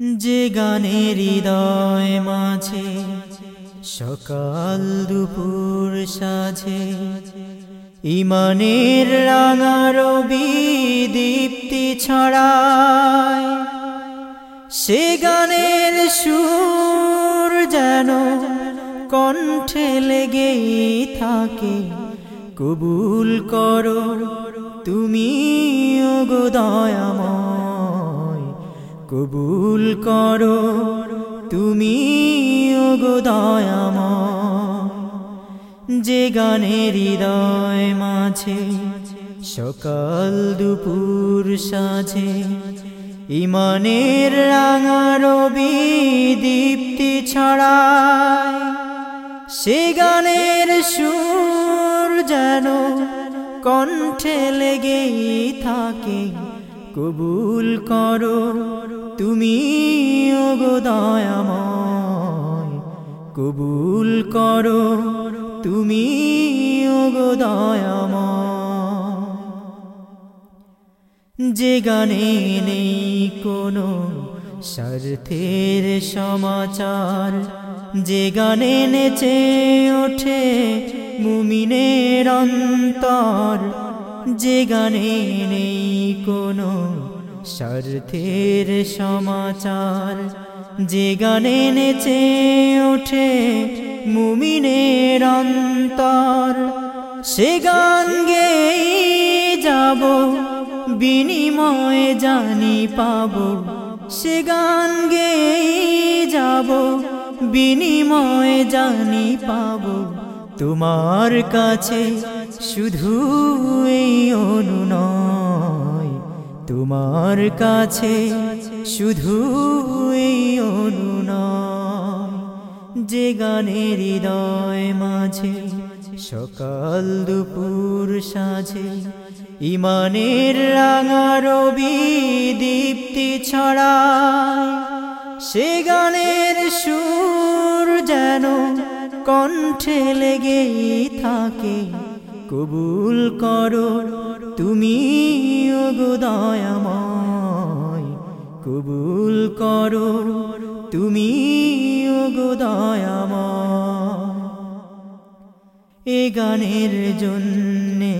যে গানের হৃদয় মাঝে সকাল দুপুর সাঝে, ইমানের রাঙার দীপ্তি ছড়ায়। সে গানের সুর যেন কণ্ঠে লেগেই থাকে, কবুল করো তুমি গো দয়াময়। কবুল করো, তুমি যে গানের হৃদয় মাঝে সকাল দুপুর সাঝে, ইমানের রাঙার দীপ্তি ছড়ায়। সে গানের সুর যেন কণ্ঠে লেগেই থাকে, কবুল করো তুমি দয়াময়, কবুল করো। তুমি দয়াময়। যে গানে নেই কোনো স্বার্থের সমাচার, যে গানে নেচে ওঠে মুমিনের অন্তর, যে গানে নেই কোনো স্বার্থের সমাচার, যে গানে নেচে ওঠে মুমিনের অন্তর। সে গান গেই যাব, বিনিময়ে জানি পাব। সে গান গেই যাব, বিনিময়ে জানি পাব। তোমার কাছে শুধু এই অনুনয়। তোমার কাছে শুধু এই অনুনয় যে গানের হৃদয় মাঝে সকাল দুপুর সাঝে, ইমানের রাঙার দীপ্তি ছড়ায়। সে গানের সুর যেন কণ্ঠে লেগেই থাকে। কবুল করো। তুমি গো দয়াময়, কবুল করো। তুমি গো দয়াময়। এ গানের জন্যে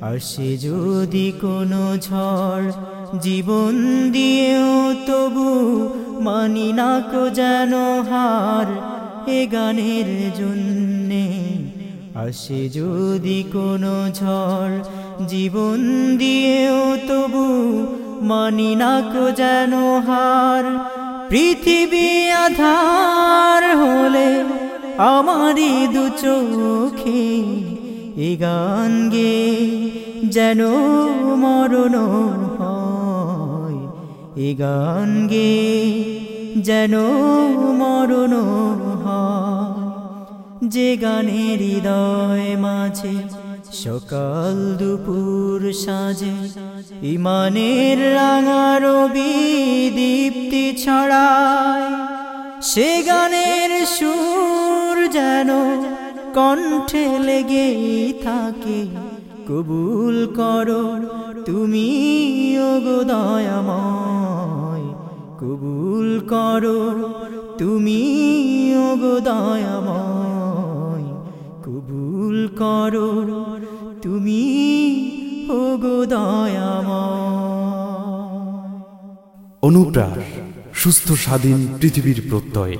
আসে যদি কোনো ঝড়, জীবন দিয়েও তবু মানি না কো যেন হার। এ গানের জন্যে আসে যদি কোনো ঝড়, জীবন দিয়েও তবু মানি না কো যেন হার। পৃথিবী আধার হলে আমারই দু চোখে এ গান গে, যেন মরণ হয়। এ গান গে, যেন মরণ হয়। যে গানের হৃদয় মাঝে সকাল দুপুর সাজে, ইমানের রাঙার দীপ্তি ছড়ায়। সে গানের সুর যেন কণ্ঠে লেগেই থাকে, কবুল করো তুমি গো দয়াময়, কবুল করো তুমি গো দয়াময়। কবুল করো। তুমি ওগো দয়াময়। অনুপ্রাস সুস্থ স্বাধীন পৃথিবীর প্রত্যয়।